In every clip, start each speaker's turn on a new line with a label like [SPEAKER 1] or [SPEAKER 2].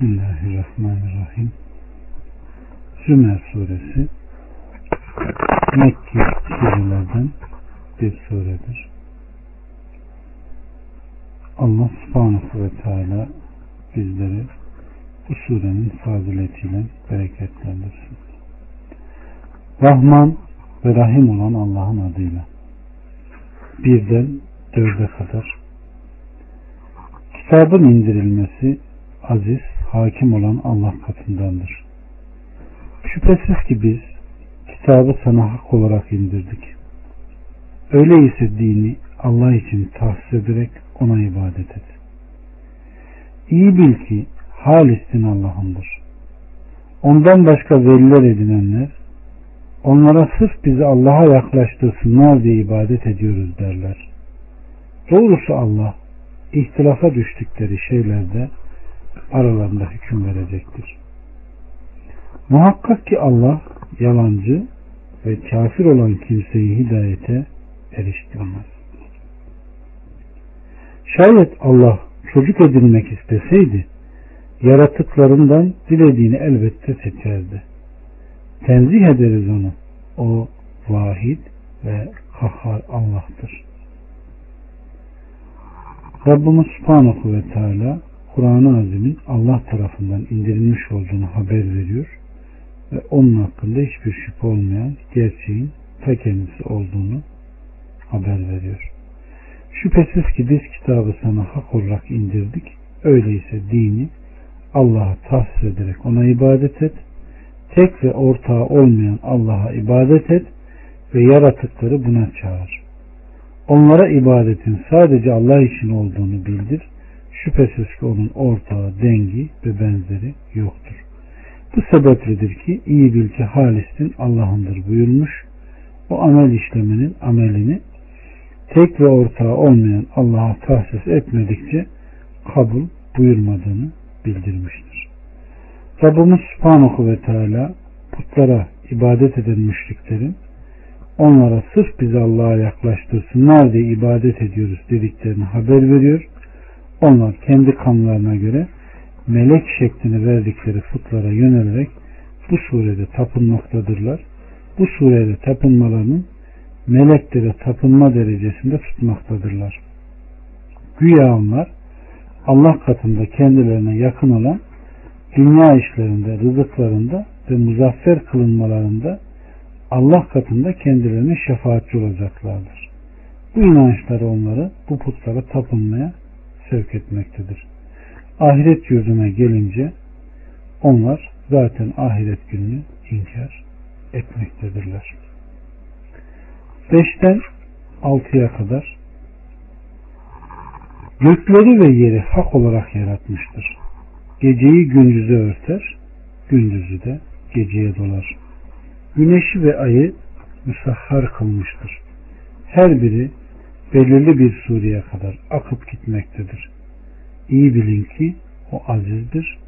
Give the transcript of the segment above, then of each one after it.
[SPEAKER 1] Bismillahirrahmanirrahim. Zümer suresi Mekki surelerden bir suredir. Allah subhanahu ve teala bizleri bu surenin faziletiyle bereketlendirsin. Rahman ve Rahim olan Allah'ın adıyla. Birden dörde kadar. Kitabın indirilmesi aziz, hakim olan Allah katındandır. Şüphesiz ki biz kitabı sana hak olarak indirdik. Öyleyse dini Allah için tahsis ederek ona ibadet et. İyi bil ki halistin Allah'ındır. Ondan başka veliler edinenler onlara sırf bizi Allah'a yaklaştırsınlar diye ibadet ediyoruz derler. Doğrusu Allah ihtilafa düştükleri şeylerde aralarında hüküm verecektir. Muhakkak ki Allah yalancı ve kafir olan kimseyi hidayete eriştirmez. Şayet Allah çocuk edinmek isteseydi yaratıklarından dilediğini elbette seçerdi. Tenzih ederiz onu. O vahid ve kahhar Allah'tır. Rabbimiz Subhanahu ve Teala Kur'an-ı Azim'in Allah tarafından indirilmiş olduğunu haber veriyor ve onun hakkında hiçbir şüphe olmayan gerçeğin ta kendisi olduğunu haber veriyor. Şüphesiz ki biz kitabı sana hak olarak indirdik. Öyleyse dini Allah'a tahsis ederek ona ibadet et. Tek ve ortağı olmayan Allah'a ibadet et ve yaratıkları buna çağır. Onlara ibadetin sadece Allah için olduğunu bildir Şüphesiz ki onun ortağı, dengi ve benzeri yoktur. Bu sebepledir ki iyi bil ki halistin Allah'ındır buyurmuş. O amel işleminin amelini tek ve ortağı olmayan Allah'a tahsis etmedikçe kabul buyurmadığını bildirmiştir. Rabbimiz Subhanahu ve Teala putlara ibadet eden müşriklerin onlara sırf bizi Allah'a yaklaştırsınlar diye ibadet ediyoruz dediklerini haber veriyor onlar kendi kanlarına göre melek şeklini verdikleri putlara yönelerek bu surede tapınmaktadırlar. Bu surede tapınmalarının meleklere tapınma derecesinde tutmaktadırlar. Güya onlar Allah katında kendilerine yakın olan dünya işlerinde, rızıklarında ve muzaffer kılınmalarında Allah katında kendilerine şefaatçi olacaklardır. Bu inançları onları bu putlara tapınmaya sevk etmektedir. Ahiret yurduna gelince onlar zaten ahiret gününü inkar etmektedirler. Beşten altıya kadar gökleri ve yeri hak olarak yaratmıştır. Geceyi gündüze örter, gündüzü de geceye dolar. Güneşi ve ayı müsahhar kılmıştır. Her biri belirli bir sureye kadar akıp gitmektedir. İyi bilin ki o azizdir,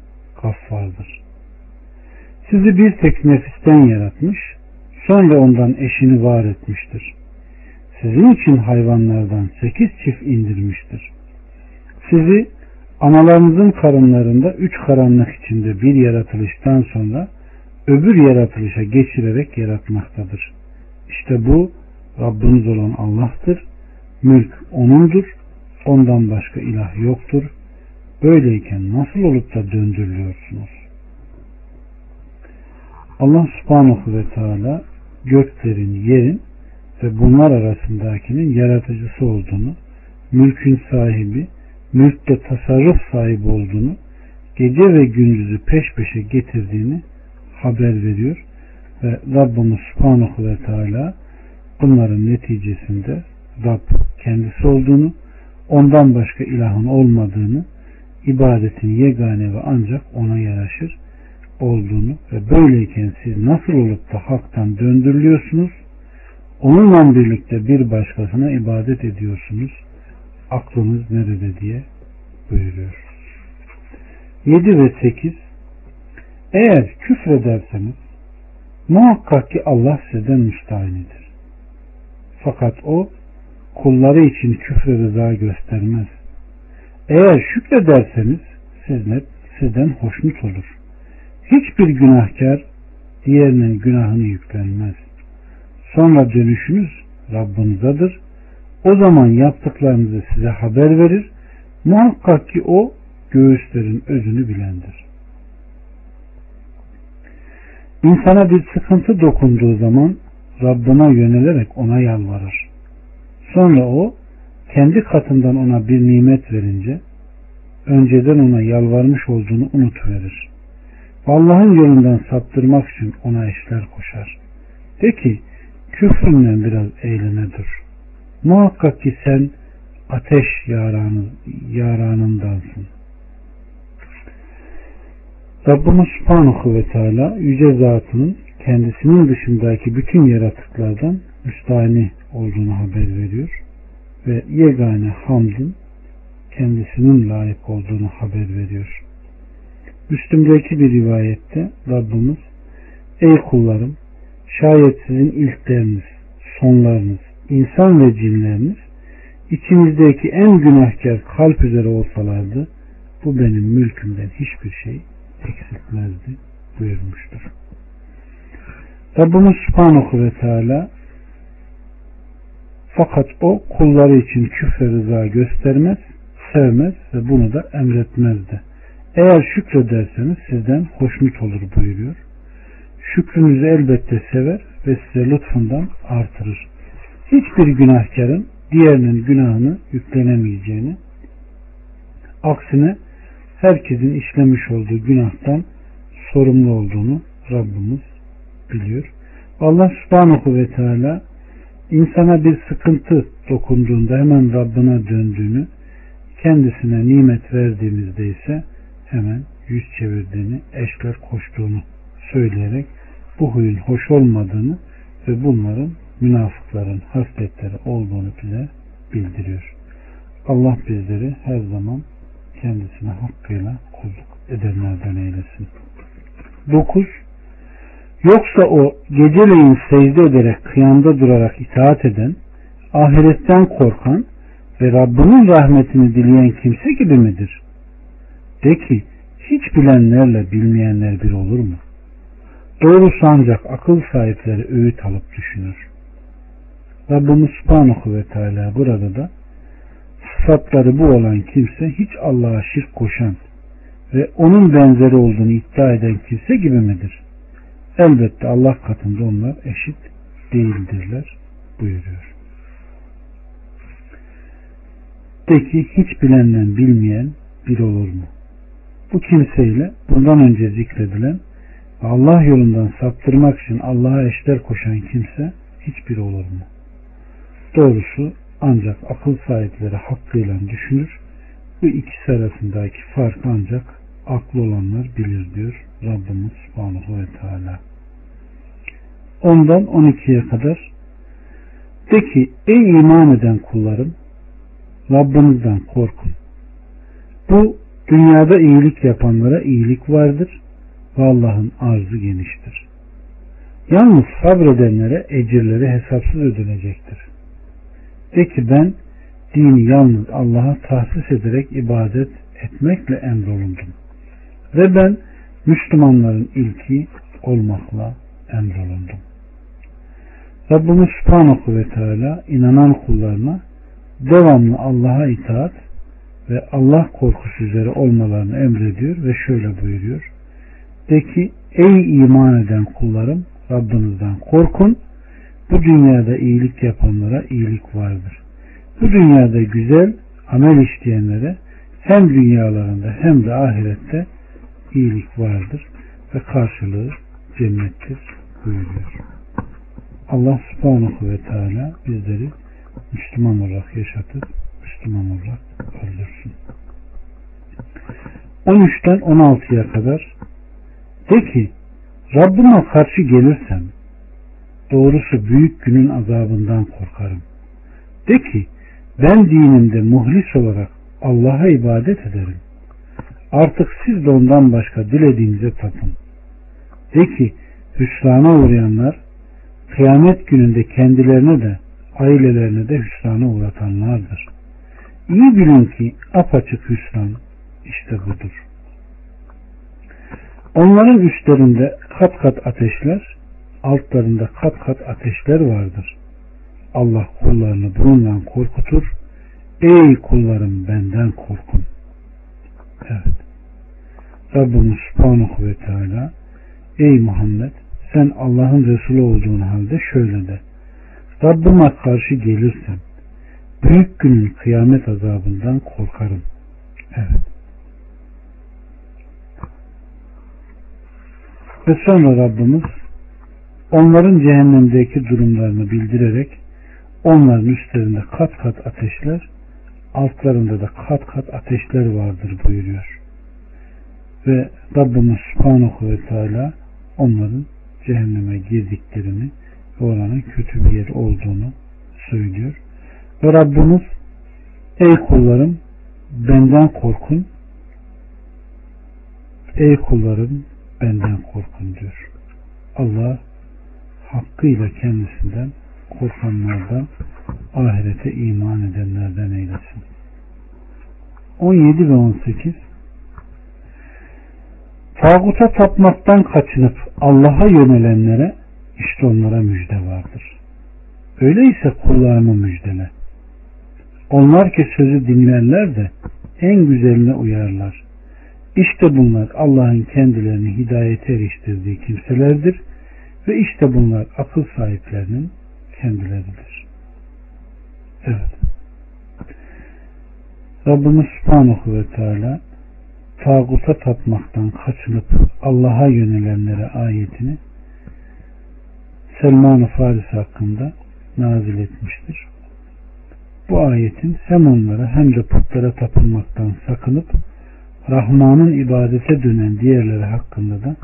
[SPEAKER 1] gaffardır. Sizi bir tek nefisten yaratmış, sonra ondan eşini var etmiştir. Sizin için hayvanlardan sekiz çift indirmiştir. Sizi analarınızın karınlarında üç karanlık içinde bir yaratılıştan sonra öbür yaratılışa geçirerek yaratmaktadır. İşte bu Rabbiniz olan Allah'tır Mülk O'nundur. Ondan başka ilah yoktur. Böyleyken nasıl olup da döndürülüyorsunuz? Allah subhanahu ve teala göklerin, yerin ve bunlar arasındakinin yaratıcısı olduğunu, mülkün sahibi, mülkte tasarruf sahibi olduğunu, gece ve gündüzü peş peşe getirdiğini haber veriyor ve Rabbimiz Subhanahu ve Teala bunların neticesinde Rab kendisi olduğunu, ondan başka ilahın olmadığını, ibadetin yegane ve ancak ona yaraşır olduğunu ve böyleyken siz nasıl olup da haktan döndürülüyorsunuz, onunla birlikte bir başkasına ibadet ediyorsunuz, aklınız nerede diye buyuruyor. 7 ve 8 Eğer küfrederseniz muhakkak ki Allah sizden müstahinidir. Fakat o kulları için küfre rıza göstermez. Eğer şükrederseniz siz net sizden hoşnut olur. Hiçbir günahkar diğerinin günahını yüklenmez. Sonra dönüşünüz Rabbinizedir. O zaman yaptıklarınızı size haber verir. Muhakkak ki o göğüslerin özünü bilendir. İnsana bir sıkıntı dokunduğu zaman Rabbına yönelerek ona yalvarır. Sonra o kendi katından ona bir nimet verince önceden ona yalvarmış olduğunu unutuverir. Allah'ın yolundan saptırmak için ona eşler koşar. De ki küfründen biraz eğlene dur. Muhakkak ki sen ateş yaranı, yaranındansın. Rabbimiz Subhanahu ve Teala yüce zatının kendisinin dışındaki bütün yaratıklardan müstahni olduğunu haber veriyor ve yegane hamdın kendisinin layık olduğunu haber veriyor. Müslüm'deki bir rivayette Rabbimiz Ey kullarım şayet sizin ilkleriniz, sonlarınız, insan ve cinleriniz içinizdeki en günahkar kalp üzere olsalardı bu benim mülkümden hiçbir şey eksiltmezdi buyurmuştur. Rabbimiz Subhanahu ve Teala fakat o kulları için küfre rıza göstermez, sevmez ve bunu da emretmezdi. Eğer şükrederseniz sizden hoşnut olur buyuruyor. Şükrünüzü elbette sever ve size lütfundan artırır. Hiçbir günahkarın diğerinin günahını yüklenemeyeceğini, aksine herkesin işlemiş olduğu günahtan sorumlu olduğunu Rabbimiz biliyor. Allah subhanahu ve teala insana bir sıkıntı dokunduğunda hemen Rabbine döndüğünü, kendisine nimet verdiğimizde ise hemen yüz çevirdiğini, eşler koştuğunu söyleyerek bu huyun hoş olmadığını ve bunların münafıkların hasletleri olduğunu bize bildiriyor. Allah bizleri her zaman kendisine hakkıyla kulluk edenlerden eylesin. 9. Yoksa o geceleyin secde ederek kıyamda durarak itaat eden, ahiretten korkan ve Rabbinin rahmetini dileyen kimse gibi midir? De ki, hiç bilenlerle bilmeyenler bir olur mu? Doğrusu ancak akıl sahipleri öğüt alıp düşünür. Rabbimiz Subhanahu ve Teala burada da sıfatları bu olan kimse hiç Allah'a şirk koşan ve onun benzeri olduğunu iddia eden kimse gibi midir? Elbette Allah katında onlar eşit değildirler buyuruyor. De ki hiç bilenden bilmeyen bir olur mu? Bu kimseyle bundan önce zikredilen Allah yolundan saptırmak için Allah'a eşler koşan kimse hiçbir olur mu? Doğrusu ancak akıl sahipleri hakkıyla düşünür. Bu ikisi arasındaki fark ancak aklı olanlar bilir diyor Rabbimiz Subhanahu ve Teala. Ondan 12'ye kadar de ki ey iman eden kullarım Rabbinizden korkun. Bu dünyada iyilik yapanlara iyilik vardır ve Allah'ın arzı geniştir. Yalnız sabredenlere ecirleri hesapsız ödenecektir. De ki ben dini yalnız Allah'a tahsis ederek ibadet etmekle emrolundum. Ve ben Müslümanların ilki olmakla emrolundum. Rabbimiz Subhanahu ve Teala inanan kullarına devamlı Allah'a itaat ve Allah korkusu üzere olmalarını emrediyor ve şöyle buyuruyor. De ki ey iman eden kullarım Rabbinizden korkun. Bu dünyada iyilik yapanlara iyilik vardır. Bu dünyada güzel amel işleyenlere hem dünyalarında hem de ahirette iyilik vardır ve karşılığı cennettir buyuruyor. Allah subhanahu ve teala bizleri Müslüman olarak yaşatıp Müslüman olarak öldürsün. 13'ten 16'ya kadar de ki Rabbime karşı gelirsem doğrusu büyük günün azabından korkarım. De ki ben dinimde muhlis olarak Allah'a ibadet ederim. Artık siz de ondan başka dilediğinize tapın. De ki hüsrana uğrayanlar kıyamet gününde kendilerine de ailelerine de hüsrana uğratanlardır. İyi bilin ki apaçık hüsran işte budur. Onların üstlerinde kat kat ateşler, altlarında kat kat ateşler vardır. Allah kullarını bununla korkutur. Ey kullarım benden korkun. Evet. Rabbimiz Subhanahu ve Teala Ey Muhammed sen Allah'ın Resulü olduğun halde şöyle de Rabbime karşı gelirsem büyük günün kıyamet azabından korkarım. Evet. Ve sonra Rabbimiz onların cehennemdeki durumlarını bildirerek onların üstlerinde kat kat ateşler altlarında da kat kat ateşler vardır buyuruyor. Ve Rabbimiz Subhanahu ve Teala onların cehenneme girdiklerini ve oranın kötü bir yer olduğunu söylüyor. Ve Rabbimiz ey kullarım benden korkun ey kullarım benden korkun diyor. Allah hakkıyla kendisinden korkanlardan ahirete iman edenlerden eylesin. 17 ve 18 Tağuta tapmaktan kaçınıp Allah'a yönelenlere işte onlara müjde vardır. Öyleyse kullarını müjdele. Onlar ki sözü dinlerler de en güzeline uyarlar. İşte bunlar Allah'ın kendilerini hidayete eriştirdiği kimselerdir ve işte bunlar akıl sahiplerinin kendileridir. Evet. Rabbimiz Subhanahu ve Teala tağuta tapmaktan kaçınıp Allah'a yönelenlere ayetini Selman-ı Faris hakkında nazil etmiştir. Bu ayetin hem onlara hem de putlara tapınmaktan sakınıp Rahman'ın ibadete dönen diğerleri hakkında da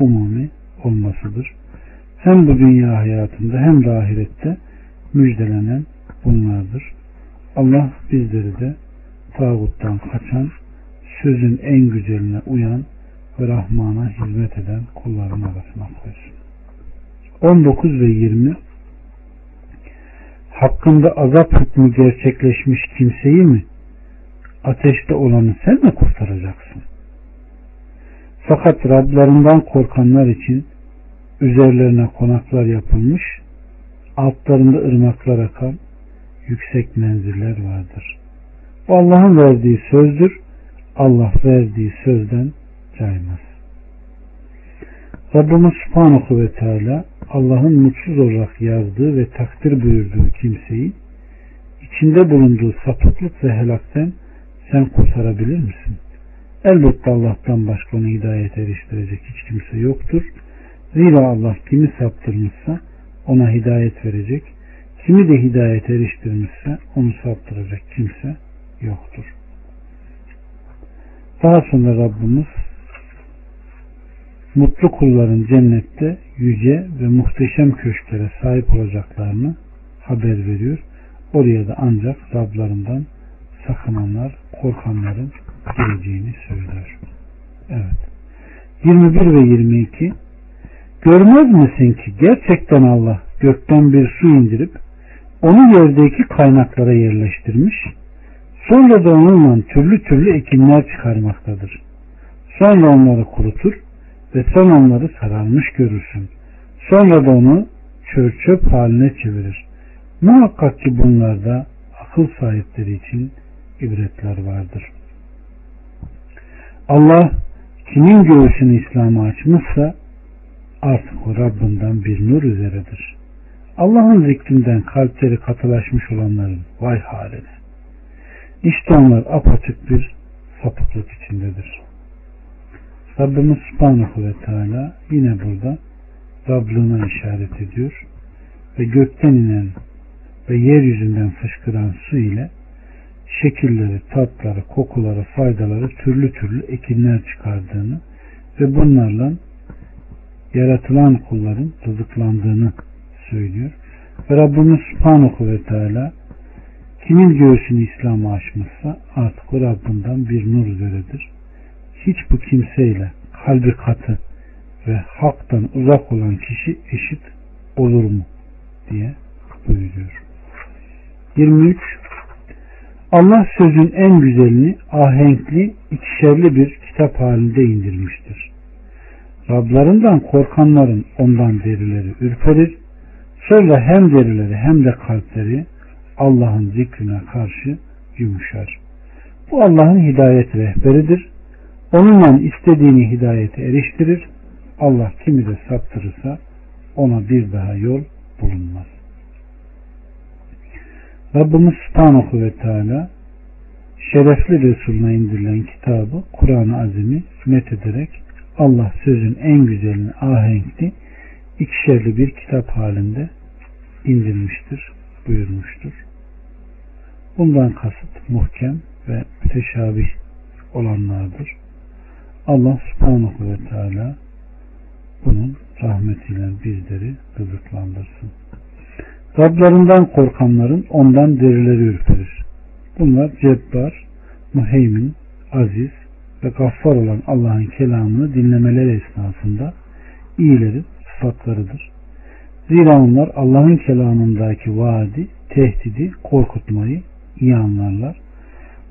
[SPEAKER 1] umumi olmasıdır. Hem bu dünya hayatında hem de ahirette müjdelenen bunlardır. Allah bizleri de tağuttan kaçan, sözün en güzeline uyan ve Rahman'a hizmet eden kulların arasına koysun. 19 ve 20 Hakkında azap hükmü gerçekleşmiş kimseyi mi ateşte olanı sen mi kurtaracaksın? Fakat Rablarından korkanlar için üzerlerine konaklar yapılmış, altlarında ırmaklar akan yüksek menziller vardır. Bu Allah'ın verdiği sözdür. Allah verdiği sözden caymaz. Rabbimiz Subhanahu ve Teala Allah'ın mutsuz olarak yazdığı ve takdir buyurduğu kimseyi içinde bulunduğu sapıklık ve helakten sen kurtarabilir misin? Elbette Allah'tan başka onu hidayet eriştirecek hiç kimse yoktur. Zira Allah kimi saptırmışsa ona hidayet verecek, kimi de hidayet eriştirmişse onu saptıracak kimse yoktur. Daha sonra Rabbimiz mutlu kulların cennette yüce ve muhteşem köşklere sahip olacaklarını haber veriyor. Oraya da ancak Rablarından sakınanlar, korkanların geleceğini söylüyor. Evet. 21 ve 22 Görmez misin ki gerçekten Allah gökten bir su indirip onu yerdeki kaynaklara yerleştirmiş sonra da onunla türlü türlü ekinler çıkarmaktadır. Sonra onları kurutur ve sen onları sararmış görürsün. Sonra da onu çöp çöp haline çevirir. Muhakkak ki bunlarda akıl sahipleri için ibretler vardır. Allah kimin göğsünü İslam'a açmışsa artık o Rabbinden bir nur üzeredir. Allah'ın zikrinden kalpleri katılaşmış olanların vay haline. İşte onlar apaçık bir sapıklık içindedir. Rabbimiz Subhanahu ve Teala yine burada Rablığına işaret ediyor ve gökten inen ve yeryüzünden fışkıran su ile şekilleri, tatları, kokuları, faydaları türlü türlü ekinler çıkardığını ve bunlarla yaratılan kulların rızıklandığını söylüyor. Ve Rabbimiz Subhanahu ve Teala kimin göğsünü İslam'a açmışsa artık o Rabbinden bir nur üzeredir. Hiç bu kimseyle kalbi katı ve haktan uzak olan kişi eşit olur mu diye buyuruyor. 23 Allah sözün en güzelini ahenkli, ikişerli bir kitap halinde indirmiştir. Rablarından korkanların ondan derileri ürperir. Sonra hem derileri hem de kalpleri Allah'ın zikrine karşı yumuşar. Bu Allah'ın hidayet rehberidir. Onunla istediğini hidayete eriştirir. Allah kimi de saptırırsa ona bir daha yol bulunmaz. Rabbimiz Subhanahu ve Teala şerefli Resulüne indirilen kitabı Kur'an-ı Azim'i met ederek Allah sözün en güzelini ahenkli ikişerli bir kitap halinde indirmiştir, buyurmuştur. Bundan kasıt muhkem ve müteşabih olanlardır. Allah subhanahu ve teala bunun rahmetiyle bizleri rızıklandırsın. Rablarından korkanların ondan derileri ürperir. Bunlar cebbar, muheymin, aziz ve gaffar olan Allah'ın kelamını dinlemeleri esnasında iyilerin sıfatlarıdır. Zira onlar Allah'ın kelamındaki vaadi, tehdidi, korkutmayı iyi anlarlar.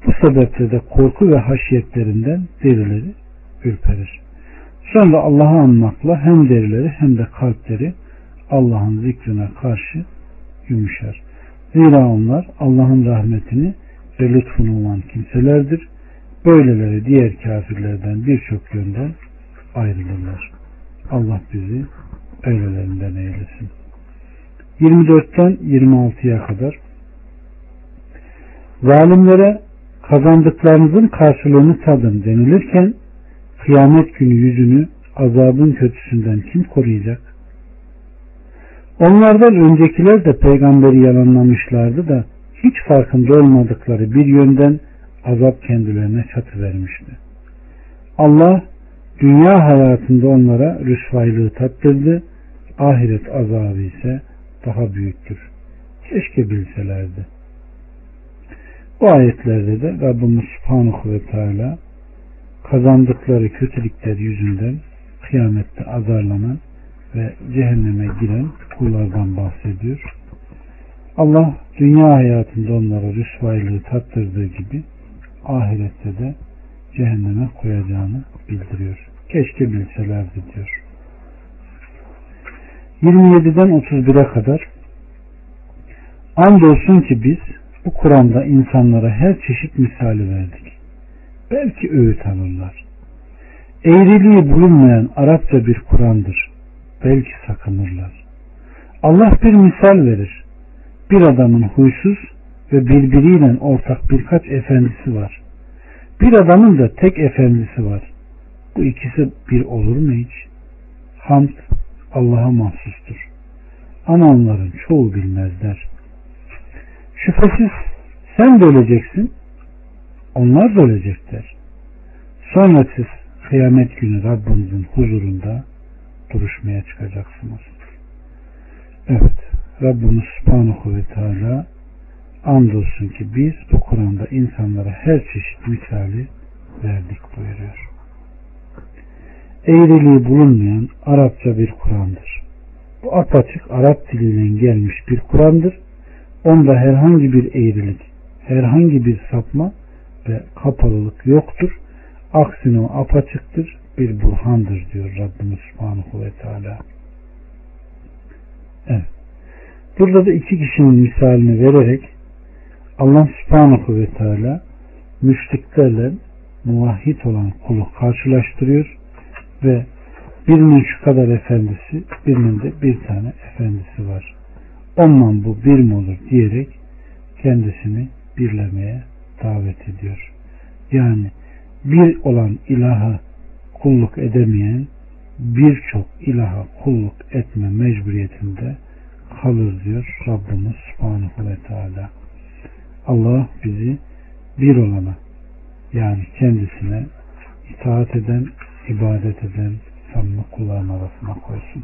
[SPEAKER 1] Bu sebeple de korku ve haşiyetlerinden derileri ürperir. Sonra Allah'ı anmakla hem derileri hem de kalpleri Allah'ın zikrine karşı yumuşar. Zira onlar Allah'ın rahmetini ve lütfunu olan kimselerdir. Böyleleri diğer kafirlerden birçok yönden ayrılırlar. Allah bizi öylelerinden eylesin. 24'ten 26'ya kadar Zalimlere kazandıklarınızın karşılığını tadın denilirken kıyamet günü yüzünü azabın kötüsünden kim koruyacak? Onlardan öncekiler de peygamberi yalanlamışlardı da hiç farkında olmadıkları bir yönden azap kendilerine çatı vermişti. Allah dünya hayatında onlara rüsvaylığı tattırdı, ahiret azabı ise daha büyüktür. Keşke bilselerdi. Bu ayetlerde de Rabbimiz Subhanahu ve Teala kazandıkları kötülükler yüzünden kıyamette azarlanan ve cehenneme giren kullardan bahsediyor. Allah dünya hayatında onlara rüsvaylığı tattırdığı gibi ahirette de cehenneme koyacağını bildiriyor. Keşke bilselerdi diyor. 27'den 31'e kadar Andolsun ki biz bu Kur'an'da insanlara her çeşit misali verdik. Belki öğüt alırlar. Eğriliği bulunmayan Arapça bir Kur'an'dır. Belki sakınırlar. Allah bir misal verir. Bir adamın huysuz ve birbiriyle ortak birkaç efendisi var. Bir adamın da tek efendisi var. Bu ikisi bir olur mu hiç? Hamd Allah'a mahsustur. Ama onların çoğu bilmezler. Şüphesiz sen de öleceksin. Onlar da ölecekler. Sonra siz kıyamet günü Rabbinizin huzurunda duruşmaya çıkacaksınız. Evet. Rabbimiz Subhanahu ve Teala andolsun ki biz bu Kur'an'da insanlara her çeşit misali verdik buyuruyor. Eğriliği bulunmayan Arapça bir Kur'an'dır. Bu apaçık Arap dilinden gelmiş bir Kur'an'dır Onda herhangi bir eğrilik, herhangi bir sapma ve kapalılık yoktur. Aksine o apaçıktır, bir burhandır diyor Rabbimiz Subhanahu ve Teala. Evet. Burada da iki kişinin misalini vererek Allah Subhanahu ve Teala müşriklerle muvahhid olan kulu karşılaştırıyor ve birinin şu kadar efendisi, birinin de bir tane efendisi var ondan bu bir mi olur diyerek kendisini birlemeye davet ediyor. Yani bir olan ilaha kulluk edemeyen birçok ilaha kulluk etme mecburiyetinde kalır diyor Rabbimiz Subhanahu ve Teala. Allah bizi bir olana yani kendisine itaat eden, ibadet eden samimi kulların arasına koysun.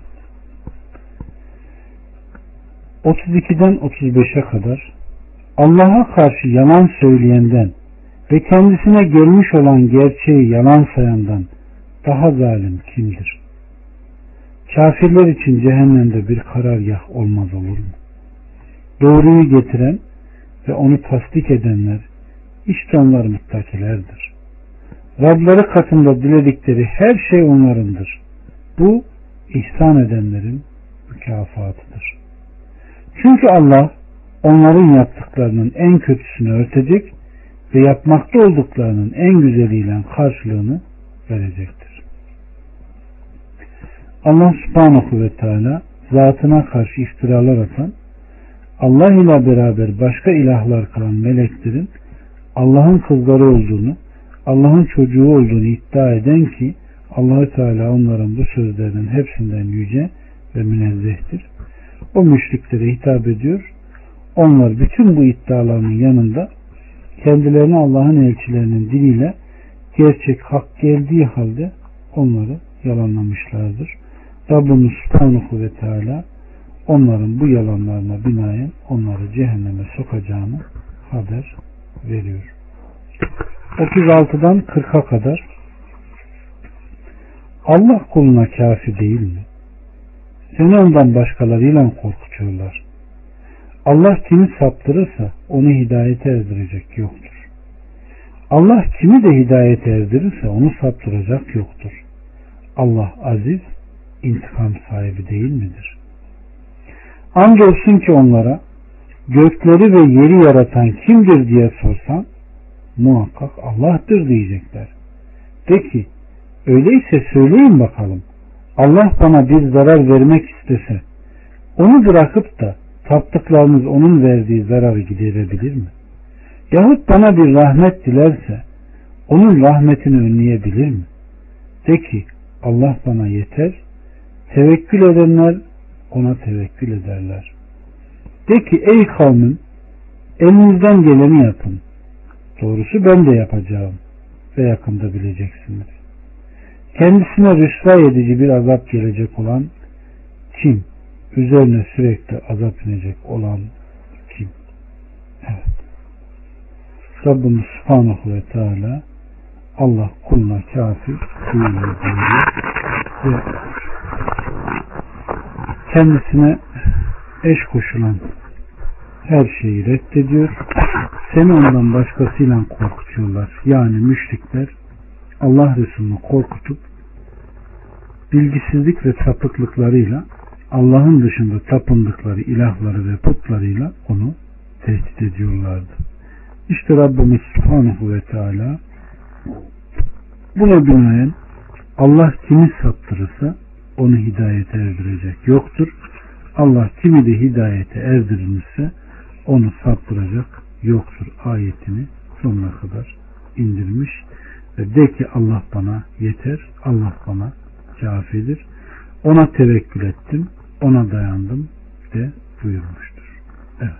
[SPEAKER 1] 32'den 35'e kadar Allah'a karşı yalan söyleyenden ve kendisine gelmiş olan gerçeği yalan sayandan daha zalim kimdir? Kafirler için cehennemde bir karargah olmaz olur mu? Doğruyu getiren ve onu tasdik edenler işte onlar muttakilerdir. Rabları katında diledikleri her şey onlarındır. Bu ihsan edenlerin mükafatıdır. Çünkü Allah onların yaptıklarının en kötüsünü örtecek ve yapmakta olduklarının en güzeliyle karşılığını verecektir. Allah subhanahu ve teala zatına karşı iftiralar atan, Allah ile beraber başka ilahlar kalan meleklerin Allah'ın kızları olduğunu, Allah'ın çocuğu olduğunu iddia eden ki Allahü Teala onların bu sözlerinin hepsinden yüce ve münezzehtir. O müşriklere hitap ediyor. Onlar bütün bu iddialarının yanında kendilerine Allah'ın elçilerinin diliyle gerçek hak geldiği halde onları yalanlamışlardır. Rabbimiz Subhanahu ve Teala onların bu yalanlarına binaen onları cehenneme sokacağını haber veriyor. 36'dan 40'a kadar Allah kuluna kafi değil mi? Seni ondan başkalarıyla korkutuyorlar. Allah kimi saptırırsa onu hidayete erdirecek yoktur. Allah kimi de hidayete erdirirse onu saptıracak yoktur. Allah aziz, intikam sahibi değil midir? Andolsun ki onlara gökleri ve yeri yaratan kimdir diye sorsan muhakkak Allah'tır diyecekler. De ki öyleyse söyleyin bakalım Allah bana bir zarar vermek istese onu bırakıp da taptıklarınız onun verdiği zararı giderebilir mi? Yahut bana bir rahmet dilerse onun rahmetini önleyebilir mi? De ki Allah bana yeter. Tevekkül edenler ona tevekkül ederler. De ki ey kavmim elinizden geleni yapın. Doğrusu ben de yapacağım ve yakında bileceksiniz. Kendisine rüsva edici bir azap gelecek olan kim? Üzerine sürekli azap inecek olan kim? Evet. Rabbimiz Subhanahu ve Teala Allah kuluna kafir değildir ve kendisine eş koşulan her şeyi reddediyor. Seni ondan başkasıyla korkutuyorlar. Yani müşrikler Allah Resulü'nü korkutup bilgisizlik ve sapıklıklarıyla Allah'ın dışında tapındıkları ilahları ve putlarıyla onu tehdit ediyorlardı. İşte Rabbimiz Subhanahu ve Teala buna binaen Allah kimi saptırırsa onu hidayete erdirecek yoktur. Allah kimi de hidayete erdirilmişse onu saptıracak yoktur ayetini sonuna kadar indirmiş ve de ki Allah bana yeter, Allah bana kafidir. Ona tevekkül ettim, ona dayandım de buyurmuştur. Evet.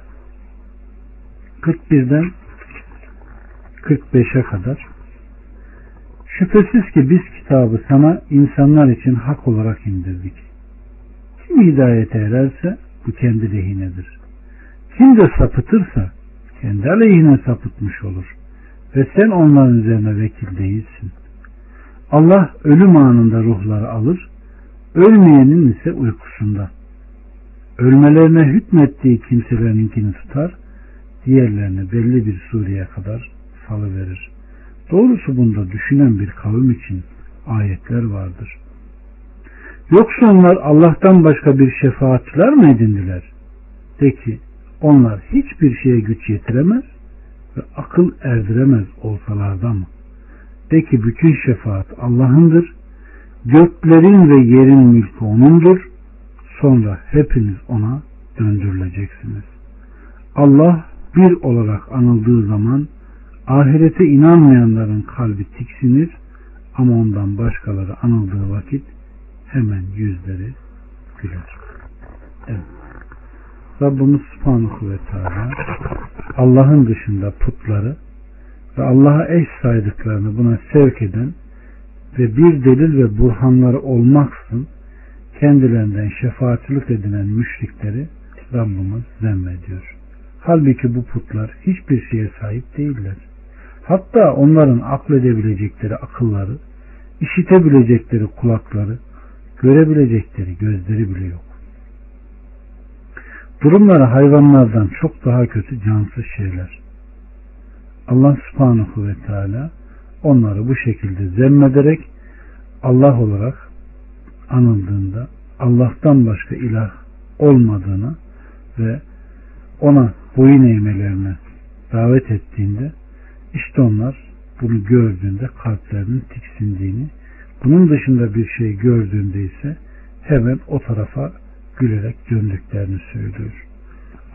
[SPEAKER 1] 41'den 45'e kadar Şüphesiz ki biz kitabı sana insanlar için hak olarak indirdik. Kim hidayete ererse bu kendi lehinedir. Kim de sapıtırsa kendi aleyhine sapıtmış olur. Ve sen onların üzerine vekil değilsin. Allah ölüm anında ruhları alır, ölmeyenin ise uykusunda. Ölmelerine hükmettiği kimselerininkini tutar, diğerlerini belli bir sureye kadar salıverir. Doğrusu bunda düşünen bir kavim için ayetler vardır. Yoksa onlar Allah'tan başka bir şefaatçiler mi edindiler? De ki onlar hiçbir şeye güç yetiremez ve akıl erdiremez olsalarda mı? De ki bütün şefaat Allah'ındır. Göklerin ve yerin mülkü O'nundur. Sonra hepiniz O'na döndürüleceksiniz. Allah bir olarak anıldığı zaman ahirete inanmayanların kalbi tiksinir ama ondan başkaları anıldığı vakit hemen yüzleri güler. Evet. Rabbimiz Subhanahu ve Teala Allah'ın dışında putları ve Allah'a eş saydıklarını buna sevk eden ve bir delil ve burhanları olmaksın kendilerinden şefaatçılık edinen müşrikleri Rabbimiz zemmediyor. Halbuki bu putlar hiçbir şeye sahip değiller. Hatta onların akledebilecekleri akılları, işitebilecekleri kulakları, görebilecekleri gözleri bile yok. Durumları hayvanlardan çok daha kötü cansız şeyler. Allah subhanahu ve teala onları bu şekilde zemmederek Allah olarak anıldığında Allah'tan başka ilah olmadığını ve ona boyun eğmelerine davet ettiğinde işte onlar bunu gördüğünde kalplerinin tiksindiğini bunun dışında bir şey gördüğünde ise hemen o tarafa gülerek döndüklerini söylüyor.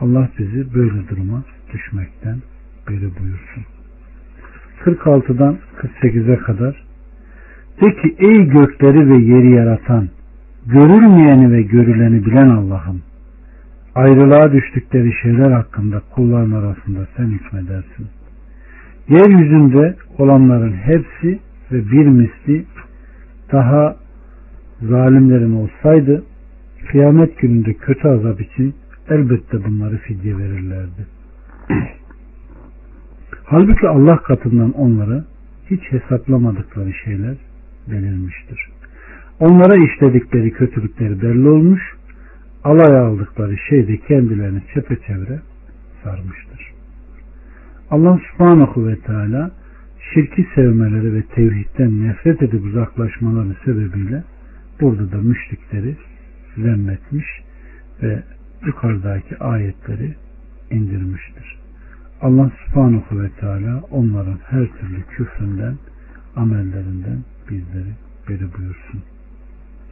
[SPEAKER 1] Allah bizi böyle duruma düşmekten beri buyursun. 46'dan 48'e kadar de ki ey gökleri ve yeri yaratan görülmeyeni ve görüleni bilen Allah'ım ayrılığa düştükleri şeyler hakkında kulların arasında sen hükmedersin. Yeryüzünde olanların hepsi ve bir misli daha zalimlerin olsaydı kıyamet gününde kötü azap için elbette bunları fidye verirlerdi. Halbuki Allah katından onları hiç hesaplamadıkları şeyler belirmiştir. Onlara işledikleri kötülükleri belli olmuş, alay aldıkları şey de kendilerini çepeçevre sarmıştır. Allah subhanahu ve teala şirki sevmeleri ve tevhidden nefret edip uzaklaşmaları sebebiyle burada da müşrikleri zemmetmiş ve yukarıdaki ayetleri indirmiştir. Allah subhanahu ve teala onların her türlü küfründen, amellerinden bizleri beri buyursun.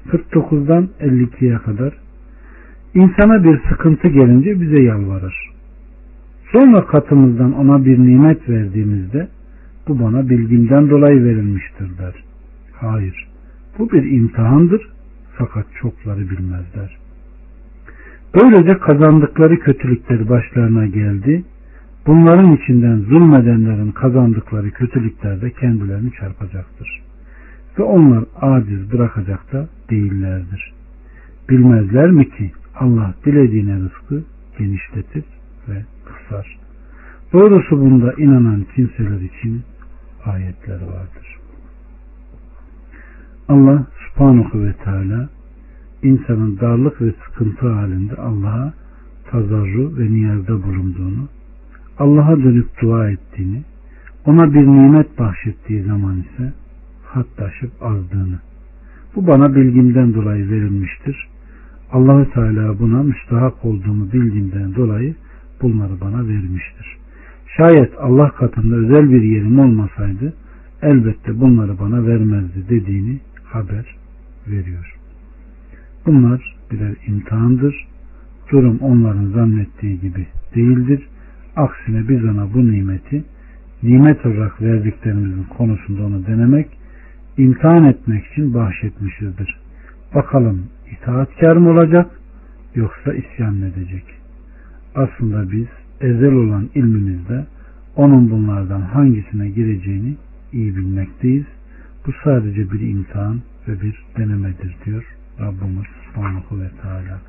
[SPEAKER 1] 49'dan 52'ye kadar insana bir sıkıntı gelince bize yalvarır. Sonra katımızdan ona bir nimet verdiğimizde bu bana bilgimden dolayı verilmiştir der. Hayır. Bu bir imtihandır fakat çokları bilmezler. Böylece kazandıkları kötülükleri başlarına geldi. Bunların içinden zulmedenlerin kazandıkları kötülükler de kendilerini çarpacaktır. Ve onlar aciz bırakacak da değillerdir. Bilmezler mi ki Allah dilediğine rızkı genişletir ve kısar. Doğrusu bunda inanan kimseler için ayetler vardır. Allah subhanahu ve teala insanın darlık ve sıkıntı halinde Allah'a tazarru ve niyazda bulunduğunu, Allah'a dönüp dua ettiğini, ona bir nimet bahşettiği zaman ise hattaşıp azdığını, bu bana bilgimden dolayı verilmiştir. Allahü Teala buna müstahak olduğumu bildiğimden dolayı bunları bana vermiştir. Şayet Allah katında özel bir yerim olmasaydı elbette bunları bana vermezdi dediğini haber veriyor. Bunlar birer imtihandır. Durum onların zannettiği gibi değildir. Aksine biz ona bu nimeti nimet olarak verdiklerimizin konusunda onu denemek, imtihan etmek için bahşetmişizdir. Bakalım itaatkar mı olacak yoksa isyan mı edecek? Aslında biz ezel olan ilmimizde onun bunlardan hangisine gireceğini iyi bilmekteyiz. Bu sadece bir imtihan ve bir denemedir diyor Rabbimiz Subhanahu ve Teala.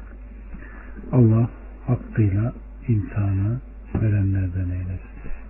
[SPEAKER 1] Allah hakkıyla imtihanı verenlerden eylesin.